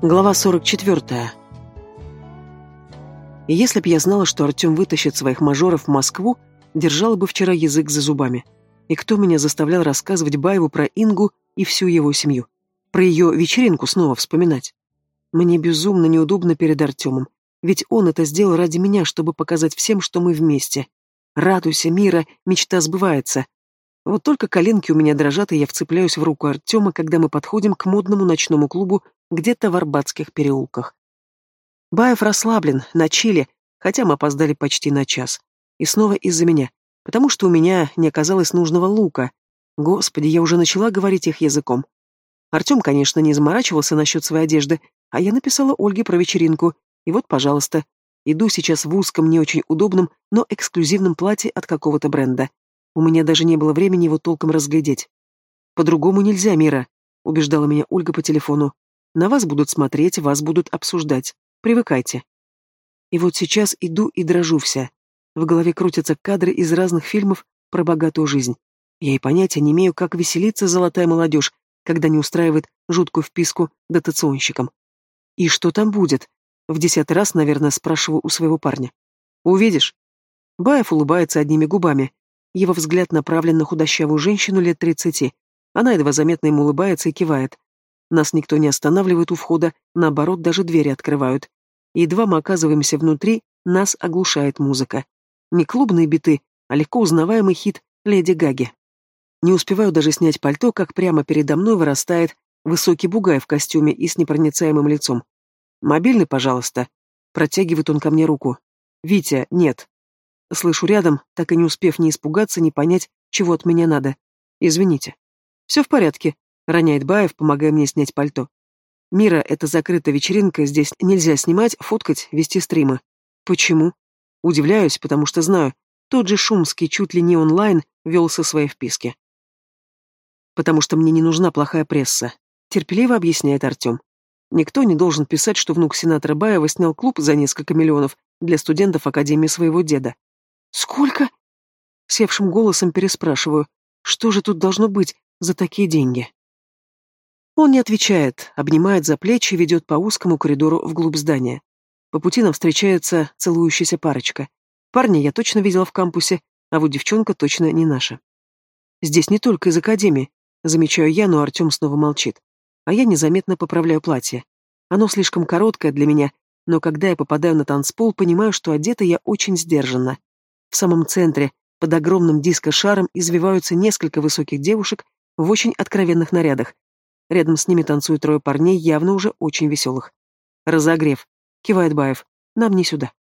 Глава 44. И если б я знала, что Артем вытащит своих мажоров в Москву, держала бы вчера язык за зубами. И кто меня заставлял рассказывать Баеву про Ингу и всю его семью? Про ее вечеринку снова вспоминать? Мне безумно неудобно перед Артемом, ведь он это сделал ради меня, чтобы показать всем, что мы вместе. Радуйся, мира, мечта сбывается. Вот только коленки у меня дрожат, и я вцепляюсь в руку Артема, когда мы подходим к модному ночному клубу где-то в Арбатских переулках. Баев расслаблен, на чиле, хотя мы опоздали почти на час. И снова из-за меня, потому что у меня не оказалось нужного лука. Господи, я уже начала говорить их языком. Артем, конечно, не заморачивался насчет своей одежды, а я написала Ольге про вечеринку. И вот, пожалуйста, иду сейчас в узком, не очень удобном, но эксклюзивном платье от какого-то бренда. У меня даже не было времени его толком разглядеть. «По-другому нельзя, Мира», — убеждала меня Ольга по телефону. «На вас будут смотреть, вас будут обсуждать. Привыкайте». И вот сейчас иду и дрожу вся. В голове крутятся кадры из разных фильмов про богатую жизнь. Я и понятия не имею, как веселится золотая молодежь, когда не устраивает жуткую вписку дотационщикам. И что там будет? В десятый раз, наверное, спрашиваю у своего парня. Увидишь? Баев улыбается одними губами. Его взгляд направлен на худощавую женщину лет тридцати. Она едва заметно ему улыбается и кивает. Нас никто не останавливает у входа, наоборот, даже двери открывают. едва мы оказываемся внутри, нас оглушает музыка. Не клубные биты, а легко узнаваемый хит «Леди Гаги». Не успеваю даже снять пальто, как прямо передо мной вырастает высокий бугай в костюме и с непроницаемым лицом. «Мобильный, пожалуйста». Протягивает он ко мне руку. «Витя, нет». Слышу рядом, так и не успев ни испугаться, ни понять, чего от меня надо. «Извините». «Все в порядке», — роняет Баев, помогая мне снять пальто. «Мира, это закрытая вечеринка, здесь нельзя снимать, фоткать, вести стримы». «Почему?» Удивляюсь, потому что знаю, тот же Шумский чуть ли не онлайн вел со своей вписки. «Потому что мне не нужна плохая пресса», — терпеливо объясняет Артем. Никто не должен писать, что внук сенатора Баева снял клуб за несколько миллионов для студентов Академии своего деда. «Сколько?» Севшим голосом переспрашиваю. «Что же тут должно быть за такие деньги?» Он не отвечает, обнимает за плечи и ведет по узкому коридору вглубь здания. По пути нам встречается целующаяся парочка. Парня я точно видела в кампусе, а вот девчонка точно не наша. Здесь не только из академии, замечаю я, но Артем снова молчит а я незаметно поправляю платье. Оно слишком короткое для меня, но когда я попадаю на танцпол, понимаю, что одета я очень сдержанно. В самом центре, под огромным диско-шаром, извиваются несколько высоких девушек в очень откровенных нарядах. Рядом с ними танцуют трое парней, явно уже очень веселых. «Разогрев», — кивает Баев, — «нам не сюда».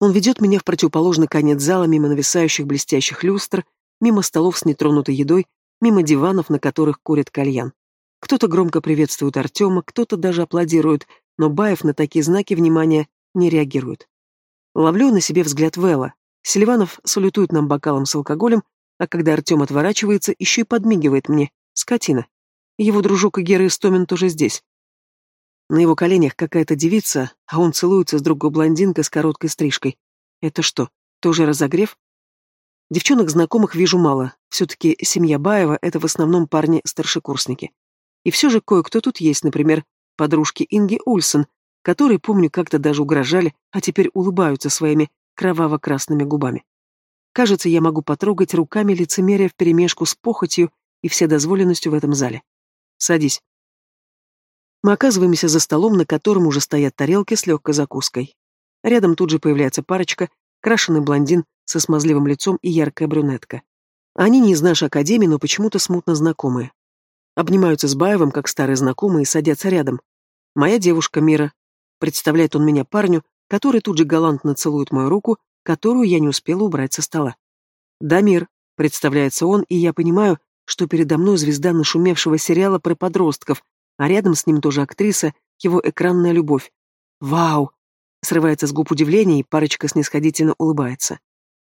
Он ведет меня в противоположный конец зала, мимо нависающих блестящих люстр, мимо столов с нетронутой едой, мимо диванов, на которых курят кальян. Кто-то громко приветствует Артема, кто-то даже аплодирует, но Баев на такие знаки внимания не реагирует. Ловлю на себе взгляд Вэлла. Селиванов салютует нам бокалом с алкоголем, а когда Артем отворачивается, еще и подмигивает мне. Скотина. Его дружок Гера Истомин тоже здесь. На его коленях какая-то девица, а он целуется с другой блондинкой с короткой стрижкой. Это что, тоже разогрев? Девчонок знакомых вижу мало. Все-таки семья Баева — это в основном парни-старшекурсники. И все же кое-кто тут есть, например, подружки Инги Ульсон, которые, помню, как-то даже угрожали, а теперь улыбаются своими кроваво-красными губами. Кажется, я могу потрогать руками лицемерия вперемешку с похотью и вседозволенностью в этом зале. Садись. Мы оказываемся за столом, на котором уже стоят тарелки с легкой закуской. Рядом тут же появляется парочка, крашеный блондин со смазливым лицом и яркая брюнетка. Они не из нашей академии, но почему-то смутно знакомые. Обнимаются с Баевым, как старые знакомые, и садятся рядом. «Моя девушка Мира». Представляет он меня парню, который тут же галантно целует мою руку, которую я не успела убрать со стола. «Дамир», — представляется он, и я понимаю, что передо мной звезда нашумевшего сериала про подростков, а рядом с ним тоже актриса, его экранная любовь. «Вау!» — срывается с губ удивление, и парочка снисходительно улыбается.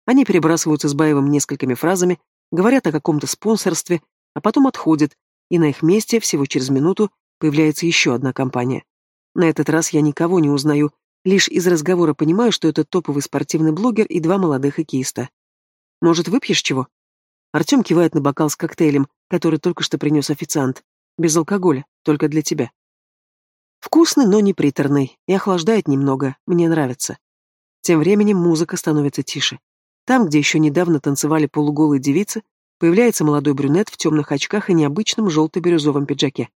Они перебрасываются с Баевым несколькими фразами, говорят о каком-то спонсорстве, а потом отходят, и на их месте всего через минуту появляется еще одна компания. На этот раз я никого не узнаю, лишь из разговора понимаю, что это топовый спортивный блогер и два молодых хоккеиста. «Может, выпьешь чего?» Артем кивает на бокал с коктейлем, который только что принес официант. «Без алкоголя, только для тебя». Вкусный, но не приторный, и охлаждает немного, мне нравится. Тем временем музыка становится тише. Там, где еще недавно танцевали полуголые девицы, появляется молодой брюнет в темных очках и необычном желто-бирюзовом пиджаке.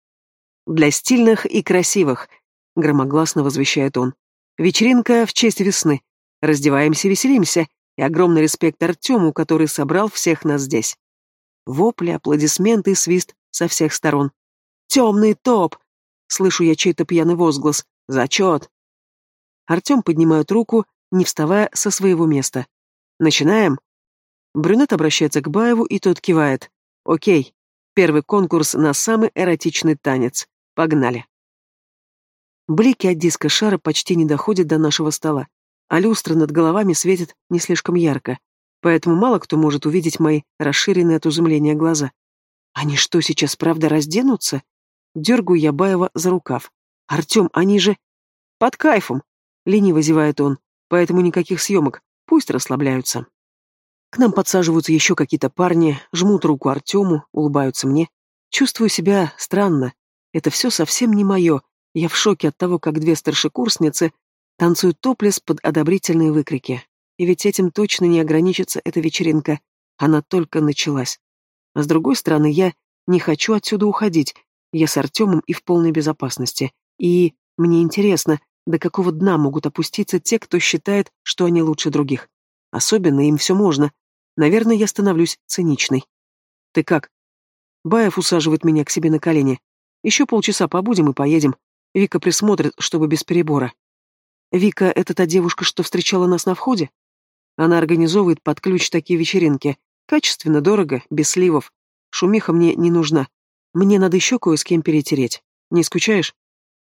«Для стильных и красивых», — громогласно возвещает он. «Вечеринка в честь весны. Раздеваемся, веселимся, и огромный респект Артему, который собрал всех нас здесь». Вопли, аплодисменты и свист со всех сторон. «Темный топ!» Слышу я чей-то пьяный возглас. «Зачет!» Артем поднимает руку, не вставая со своего места. «Начинаем?» Брюнет обращается к Баеву, и тот кивает. «Окей. Первый конкурс на самый эротичный танец. Погнали!» Блики от диска шара почти не доходят до нашего стола, а люстра над головами светит не слишком ярко, поэтому мало кто может увидеть мои расширенные от изумления глаза. Они что, сейчас правда разденутся? Дергаю я Баева за рукав. «Артем, они же...» «Под кайфом!» — лениво зевает он. «Поэтому никаких съемок. Пусть расслабляются». К нам подсаживаются еще какие-то парни, жмут руку Артему, улыбаются мне. Чувствую себя странно. Это все совсем не мое. Я в шоке от того, как две старшекурсницы танцуют топлес под одобрительные выкрики. И ведь этим точно не ограничится эта вечеринка. Она только началась. А с другой стороны, я не хочу отсюда уходить. Я с Артемом и в полной безопасности. И мне интересно, до какого дна могут опуститься те, кто считает, что они лучше других. Особенно им все можно. Наверное, я становлюсь циничной. Ты как? Баев усаживает меня к себе на колени. Еще полчаса побудем и поедем. Вика присмотрит, чтобы без перебора. Вика — это та девушка, что встречала нас на входе? Она организовывает под ключ такие вечеринки. Качественно, дорого, без сливов. Шумиха мне не нужна. Мне надо еще кое с кем перетереть. Не скучаешь?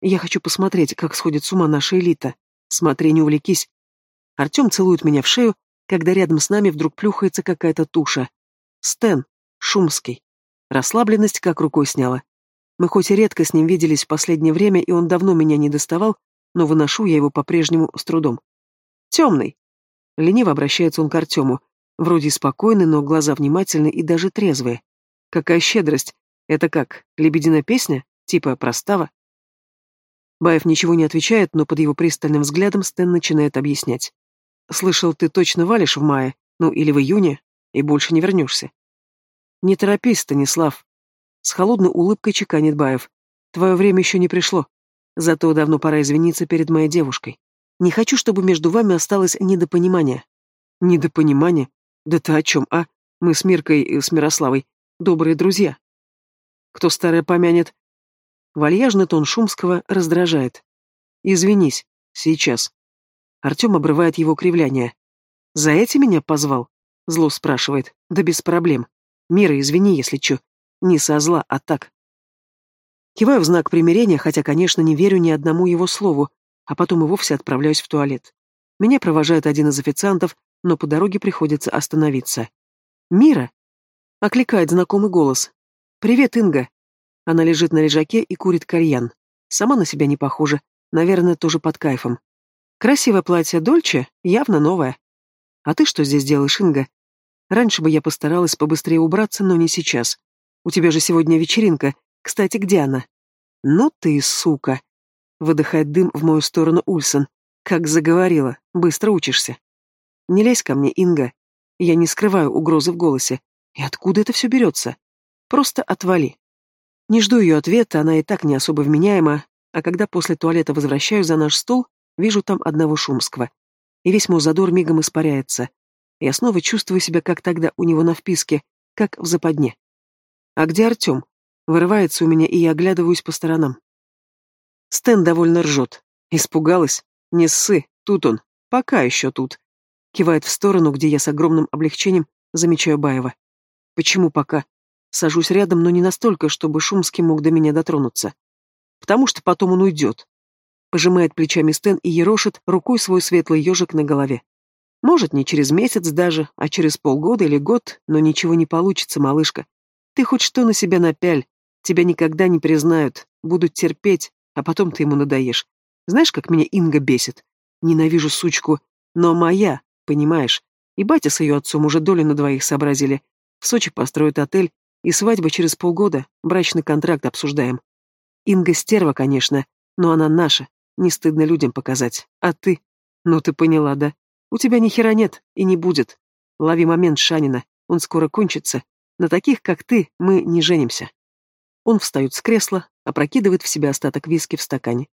Я хочу посмотреть, как сходит с ума наша элита. Смотри, не увлекись. Артем целует меня в шею, когда рядом с нами вдруг плюхается какая-то туша. Стэн, Шумский. Расслабленность как рукой сняла. Мы хоть и редко с ним виделись в последнее время, и он давно меня не доставал, но выношу я его по-прежнему с трудом. «Темный!» Лениво обращается он к Артему. Вроде спокойный, но глаза внимательные и даже трезвые. Какая щедрость! Это как, лебединая песня? Типа простава? Баев ничего не отвечает, но под его пристальным взглядом Стэн начинает объяснять. «Слышал, ты точно валишь в мае, ну или в июне, и больше не вернешься». «Не торопись, Станислав». С холодной улыбкой чеканит Баев. «Твое время еще не пришло. Зато давно пора извиниться перед моей девушкой. Не хочу, чтобы между вами осталось недопонимание». «Недопонимание? Да ты о чем, а? Мы с Миркой и с Мирославой добрые друзья». Кто старое помянет? Вальяжный тон Шумского раздражает. Извинись, сейчас. Артем обрывает его кривляние. За эти меня позвал? Зло спрашивает. Да без проблем. Мира, извини, если чё. Не со зла, а так. Киваю в знак примирения, хотя, конечно, не верю ни одному его слову, а потом и вовсе отправляюсь в туалет. Меня провожает один из официантов, но по дороге приходится остановиться. «Мира!» — окликает знакомый голос. «Привет, Инга!» Она лежит на лежаке и курит кальян. Сама на себя не похожа, наверное, тоже под кайфом. Красивое платье Дольче, явно новое. А ты что здесь делаешь, Инга? Раньше бы я постаралась побыстрее убраться, но не сейчас. У тебя же сегодня вечеринка. Кстати, где она? Ну ты, сука. Выдыхает дым в мою сторону Ульсон. Как заговорила. Быстро учишься. Не лезь ко мне, Инга. Я не скрываю угрозы в голосе. И откуда это все берется? Просто отвали. Не жду ее ответа, она и так не особо вменяема, а когда после туалета возвращаюсь за наш стол, вижу там одного Шумского. И весь мой задор мигом испаряется. Я снова чувствую себя, как тогда у него на вписке, как в западне. А где Артем? Вырывается у меня, и я оглядываюсь по сторонам. Стэн довольно ржет. Испугалась? Не ссы, тут он. Пока еще тут. Кивает в сторону, где я с огромным облегчением замечаю Баева. Почему пока? Сажусь рядом, но не настолько, чтобы Шумский мог до меня дотронуться. Потому что потом он уйдет. Пожимает плечами Стэн и ерошит рукой свой светлый ежик на голове. Может, не через месяц даже, а через полгода или год, но ничего не получится, малышка. Ты хоть что на себя напяль. Тебя никогда не признают, будут терпеть, а потом ты ему надоешь. Знаешь, как меня Инга бесит? Ненавижу сучку, но моя, понимаешь? И батя с ее отцом уже долю на двоих сообразили. В Сочи построят отель, и свадьба через полгода, брачный контракт обсуждаем. Инга стерва, конечно, Но она наша, не стыдно людям показать. А ты? Ну ты поняла, да? У тебя ни хера нет и не будет. Лови момент Шанина, он скоро кончится. На таких, как ты, мы не женимся. Он встает с кресла, опрокидывает в себя остаток виски в стакане.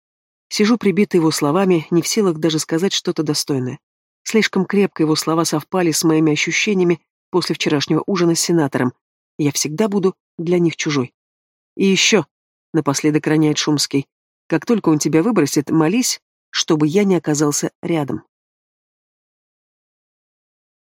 Сижу прибитый его словами, не в силах даже сказать что-то достойное. Слишком крепко его слова совпали с моими ощущениями после вчерашнего ужина с сенатором. Я всегда буду для них чужой. И еще, напоследок роняет Шумский, как только он тебя выбросит, молись, чтобы я не оказался рядом.